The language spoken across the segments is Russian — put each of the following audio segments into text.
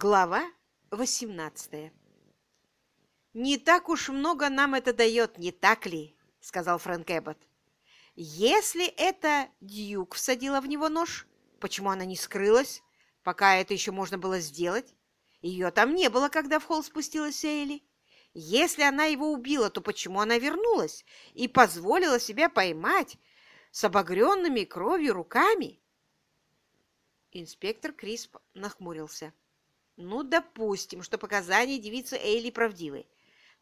Глава 18 «Не так уж много нам это дает, не так ли?» — сказал Фрэнк Эббот. «Если это Дьюк всадила в него нож, почему она не скрылась, пока это еще можно было сделать? Ее там не было, когда в холл спустилась Эйли. Если она его убила, то почему она вернулась и позволила себя поймать с обогренными кровью руками?» Инспектор Крисп нахмурился. Ну, допустим, что показания девицы Эйли правдивы.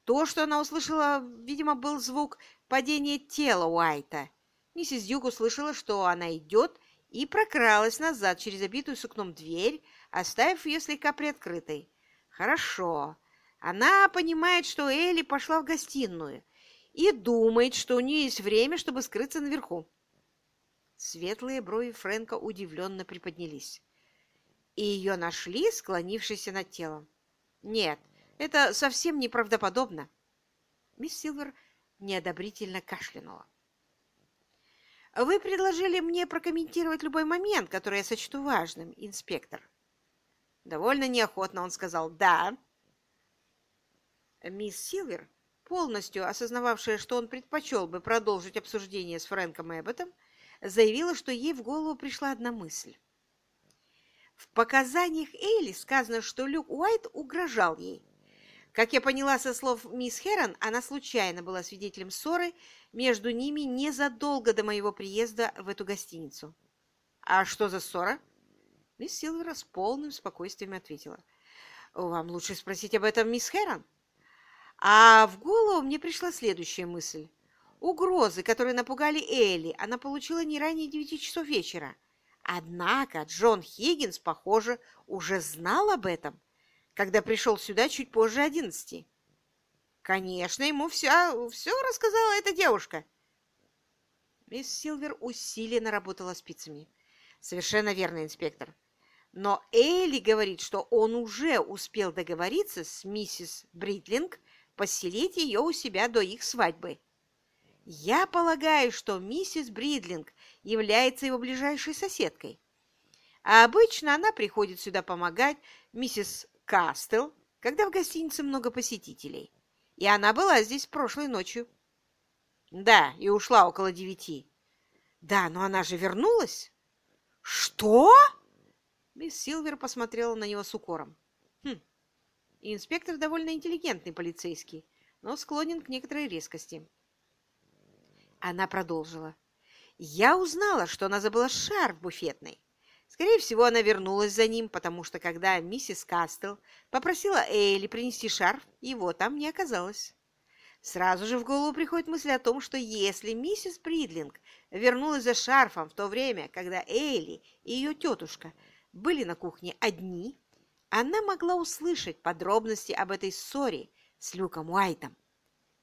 То, что она услышала, видимо, был звук падения тела Уайта. Миссис Дюк услышала, что она идет, и прокралась назад через обитую сукном дверь, оставив ее слегка приоткрытой. Хорошо. Она понимает, что Элли пошла в гостиную и думает, что у нее есть время, чтобы скрыться наверху. Светлые брови Фрэнка удивленно приподнялись и ее нашли, склонившейся над телом. Нет, это совсем неправдоподобно. Мисс Силвер неодобрительно кашлянула. Вы предложили мне прокомментировать любой момент, который я сочту важным, инспектор. Довольно неохотно он сказал «да». Мисс Силвер, полностью осознававшая, что он предпочел бы продолжить обсуждение с Фрэнком Эбботом, заявила, что ей в голову пришла одна мысль. В показаниях Эйли сказано, что Люк Уайт угрожал ей. Как я поняла со слов мисс Херон, она случайно была свидетелем ссоры между ними незадолго до моего приезда в эту гостиницу. «А что за ссора?» Мисс Силвер с полным спокойствием ответила. «Вам лучше спросить об этом мисс Херон». А в голову мне пришла следующая мысль. Угрозы, которые напугали Элли, она получила не ранее девяти часов вечера. Однако Джон Хиггинс, похоже, уже знал об этом, когда пришел сюда чуть позже одиннадцати. Конечно, ему все, все рассказала эта девушка. Мисс Силвер усиленно работала спицами. Совершенно верно, инспектор. Но Эйли говорит, что он уже успел договориться с миссис Бритлинг поселить ее у себя до их свадьбы. Я полагаю, что миссис Бридлинг является его ближайшей соседкой. А обычно она приходит сюда помогать миссис Кастел, когда в гостинице много посетителей. И она была здесь прошлой ночью. Да, и ушла около девяти. Да, но она же вернулась. Что? Мисс Силвер посмотрела на него с укором. Хм. Инспектор довольно интеллигентный полицейский, но склонен к некоторой резкости. Она продолжила. Я узнала, что она забыла шарф буфетной. Скорее всего, она вернулась за ним, потому что когда миссис Кастел попросила Эйли принести шарф, его там не оказалось. Сразу же в голову приходит мысль о том, что если миссис Бридлинг вернулась за шарфом в то время, когда Эйли и ее тетушка были на кухне одни, она могла услышать подробности об этой ссоре с Люком Уайтом.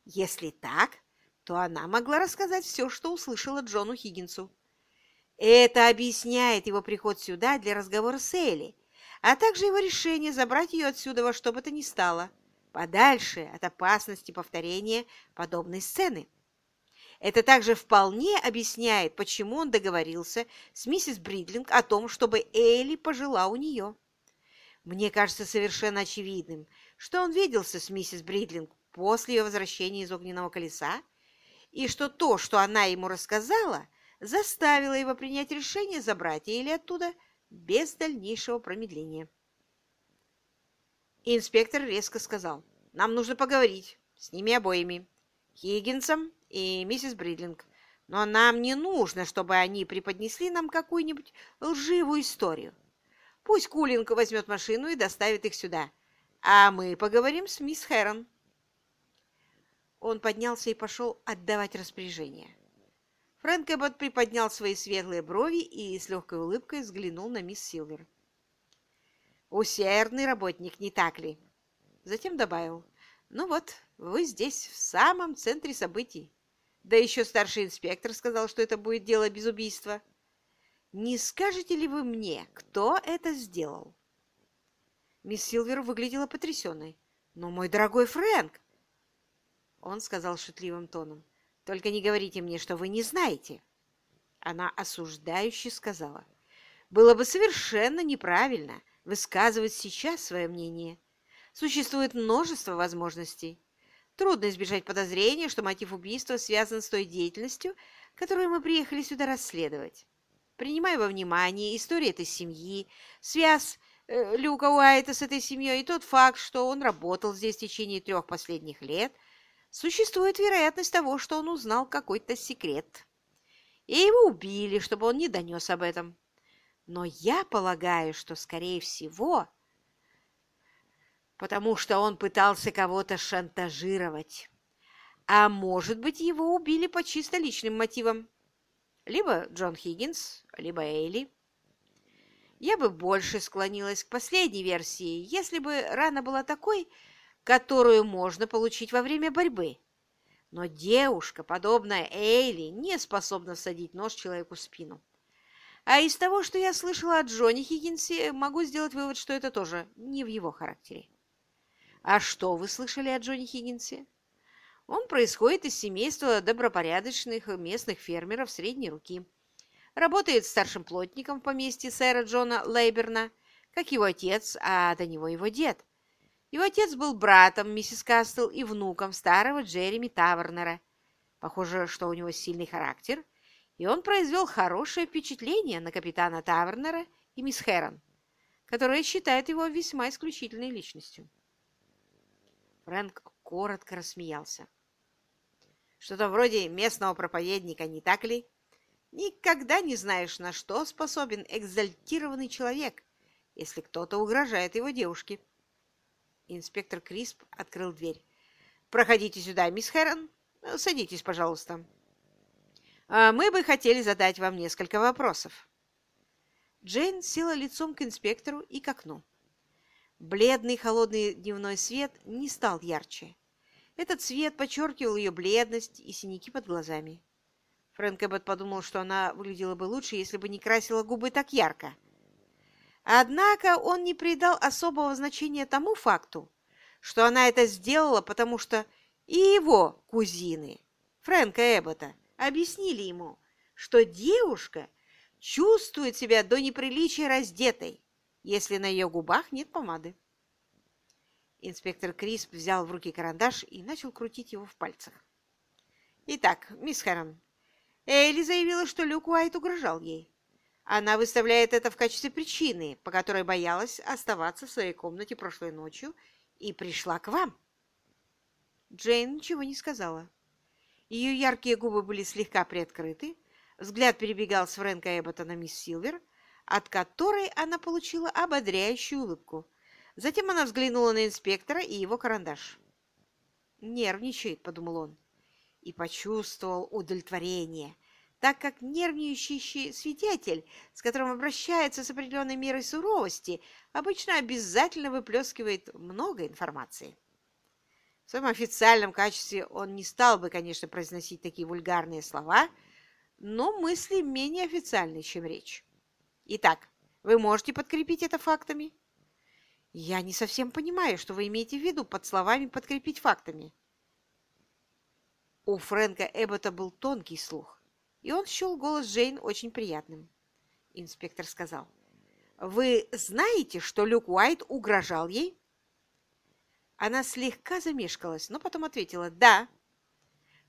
Если так, то она могла рассказать все, что услышала Джону Хиггинсу. Это объясняет его приход сюда для разговора с Элли, а также его решение забрать ее отсюда во что бы то ни стало, подальше от опасности повторения подобной сцены. Это также вполне объясняет, почему он договорился с миссис Бридлинг о том, чтобы Элли пожила у нее. Мне кажется совершенно очевидным, что он виделся с миссис Бридлинг после ее возвращения из огненного колеса и что то, что она ему рассказала, заставило его принять решение забрать или оттуда без дальнейшего промедления. Инспектор резко сказал, «Нам нужно поговорить с ними обоими, Хиггинсом и миссис Бридлинг, но нам не нужно, чтобы они преподнесли нам какую-нибудь лживую историю. Пусть Кулинг возьмет машину и доставит их сюда, а мы поговорим с мисс Хэрон». Он поднялся и пошел отдавать распоряжение. Фрэнк Эббот приподнял свои светлые брови и с легкой улыбкой взглянул на мисс Силвер. «Усердный работник, не так ли?» Затем добавил. «Ну вот, вы здесь, в самом центре событий. Да еще старший инспектор сказал, что это будет дело без убийства. Не скажете ли вы мне, кто это сделал?» Мисс Силвер выглядела потрясенной. «Но, мой дорогой Фрэнк, он сказал шутливым тоном. «Только не говорите мне, что вы не знаете!» Она осуждающе сказала. «Было бы совершенно неправильно высказывать сейчас свое мнение. Существует множество возможностей. Трудно избежать подозрения, что мотив убийства связан с той деятельностью, которую мы приехали сюда расследовать. Принимая во внимание историю этой семьи, связь э, Люка Уайта с этой семьей и тот факт, что он работал здесь в течение трех последних лет, существует вероятность того, что он узнал какой-то секрет. И его убили, чтобы он не донес об этом. Но я полагаю, что, скорее всего, потому что он пытался кого-то шантажировать. А может быть, его убили по чисто личным мотивам. Либо Джон Хиггинс, либо Эйли. Я бы больше склонилась к последней версии, если бы рана была такой, которую можно получить во время борьбы. Но девушка, подобная Эйли, не способна всадить нож человеку в спину. А из того, что я слышала от Джонни Хиггинсе, могу сделать вывод, что это тоже не в его характере. А что вы слышали о Джонни Хиггинсе? Он происходит из семейства добропорядочных местных фермеров средней руки. Работает старшим плотником в поместье сэра Джона Лейберна, как его отец, а до него его дед. Его отец был братом миссис Кастл и внуком старого Джереми Тавернера. Похоже, что у него сильный характер, и он произвел хорошее впечатление на капитана Тавернера и мисс Хэрон, которые считают его весьма исключительной личностью. Фрэнк коротко рассмеялся. Что-то вроде местного проповедника, не так ли? Никогда не знаешь, на что способен экзальтированный человек, если кто-то угрожает его девушке. Инспектор Крисп открыл дверь. «Проходите сюда, мисс Хэрон. Садитесь, пожалуйста. А мы бы хотели задать вам несколько вопросов». Джейн села лицом к инспектору и к окну. Бледный холодный дневной свет не стал ярче. Этот свет подчеркивал ее бледность и синяки под глазами. Фрэнк Эббот подумал, что она выглядела бы лучше, если бы не красила губы так ярко. Однако он не придал особого значения тому факту, что она это сделала, потому что и его кузины, Фрэнка Эббота, объяснили ему, что девушка чувствует себя до неприличия раздетой, если на ее губах нет помады. Инспектор Крисп взял в руки карандаш и начал крутить его в пальцах. «Итак, мисс Хэрон, Эйли заявила, что Люк Уайт угрожал ей. Она выставляет это в качестве причины, по которой боялась оставаться в своей комнате прошлой ночью и пришла к вам». Джейн ничего не сказала. Ее яркие губы были слегка приоткрыты, взгляд перебегал с Фрэнка Эббота на мисс Силвер, от которой она получила ободряющую улыбку. Затем она взглянула на инспектора и его карандаш. «Нервничает», — подумал он, и почувствовал удовлетворение, так как нервничающий свидетель, с которым обращается с определенной мерой суровости, обычно обязательно выплескивает много информации. В своем официальном качестве он не стал бы, конечно, произносить такие вульгарные слова, но мысли менее официальные, чем речь. Итак, вы можете подкрепить это фактами? Я не совсем понимаю, что вы имеете в виду под словами «подкрепить фактами». У Фрэнка Эббота был тонкий слух, и он счел голос Джейн очень приятным. Инспектор сказал, «Вы знаете, что Люк Уайт угрожал ей?» Она слегка замешкалась, но потом ответила, «Да».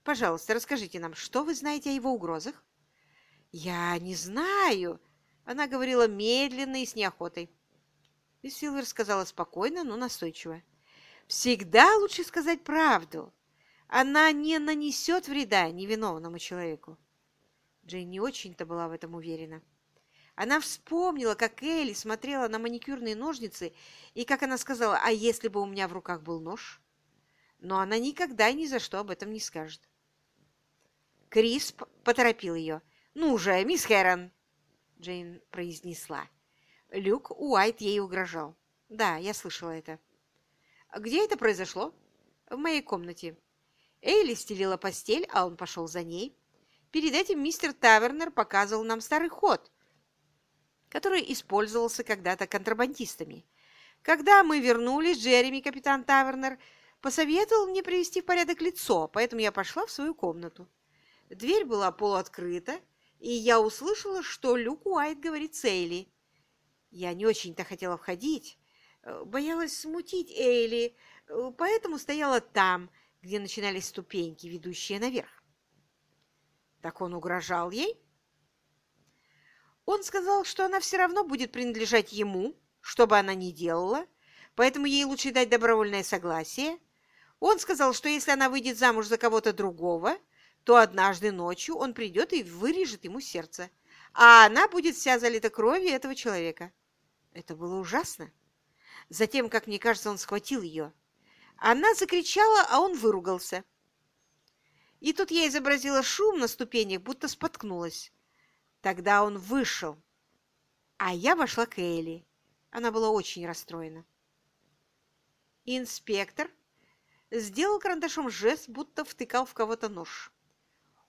«Пожалуйста, расскажите нам, что вы знаете о его угрозах?» «Я не знаю», она говорила медленно и с неохотой. Мисс Силвер сказала спокойно, но настойчиво. «Всегда лучше сказать правду. Она не нанесет вреда невиновному человеку». Джейн не очень-то была в этом уверена. Она вспомнила, как Элли смотрела на маникюрные ножницы и как она сказала, «А если бы у меня в руках был нож?» Но она никогда ни за что об этом не скажет. Крисп поторопил ее. «Ну же, мисс Хэрон, Джейн произнесла. Люк Уайт ей угрожал. Да, я слышала это. Где это произошло? В моей комнате. Эйли стелила постель, а он пошел за ней. Перед этим мистер Тавернер показывал нам старый ход, который использовался когда-то контрабандистами. Когда мы вернулись, Джереми, капитан Тавернер, посоветовал мне привести в порядок лицо, поэтому я пошла в свою комнату. Дверь была полуоткрыта, и я услышала, что Люк Уайт говорит Сейли. Я не очень-то хотела входить, э, боялась смутить Эйли, э, поэтому стояла там, где начинались ступеньки, ведущие наверх. Так он угрожал ей? Он сказал, что она все равно будет принадлежать ему, что бы она ни делала, поэтому ей лучше дать добровольное согласие. Он сказал, что если она выйдет замуж за кого-то другого, то однажды ночью он придет и вырежет ему сердце, а она будет вся залита кровью этого человека. Это было ужасно. Затем, как мне кажется, он схватил ее. Она закричала, а он выругался. И тут я изобразила шум на ступенях, будто споткнулась. Тогда он вышел, а я вошла к Элли. Она была очень расстроена. Инспектор сделал карандашом жест, будто втыкал в кого-то нож.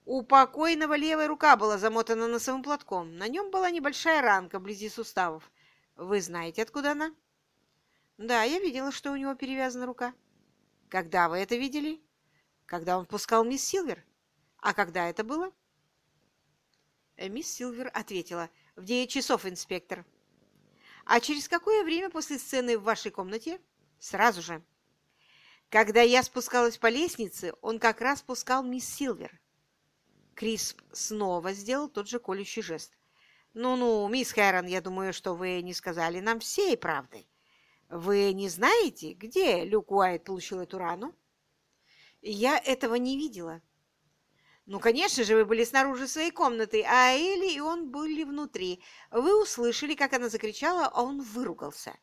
У покойного левая рука была замотана носовым платком. На нем была небольшая ранка вблизи суставов. Вы знаете, откуда она? Да, я видела, что у него перевязана рука. Когда вы это видели? Когда он пускал мисс Силвер. А когда это было? Э, мисс Силвер ответила. В девять часов, инспектор. А через какое время после сцены в вашей комнате? Сразу же. Когда я спускалась по лестнице, он как раз пускал мисс Силвер. Крисп снова сделал тот же колющий жест. «Ну-ну, мисс Хэрон, я думаю, что вы не сказали нам всей правды. Вы не знаете, где Люк Уайт получил эту рану?» «Я этого не видела». «Ну, конечно же, вы были снаружи своей комнаты, а Элли и он были внутри. Вы услышали, как она закричала, а он выругался.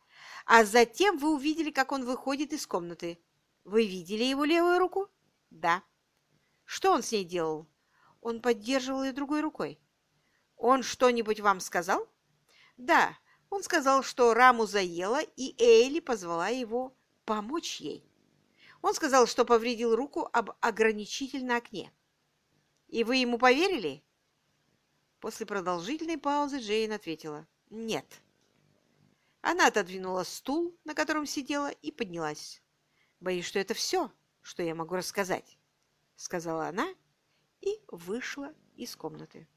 А затем вы увидели, как он выходит из комнаты. Вы видели его левую руку?» «Да». «Что он с ней делал?» Он поддерживал ее другой рукой. Он что-нибудь вам сказал? Да, он сказал, что раму заело, и Эйли позвала его помочь ей. Он сказал, что повредил руку об ограничитель на окне. И вы ему поверили? После продолжительной паузы Джейн ответила «Нет». Она отодвинула стул, на котором сидела, и поднялась. «Боюсь, что это все, что я могу рассказать», — сказала она и вышла из комнаты.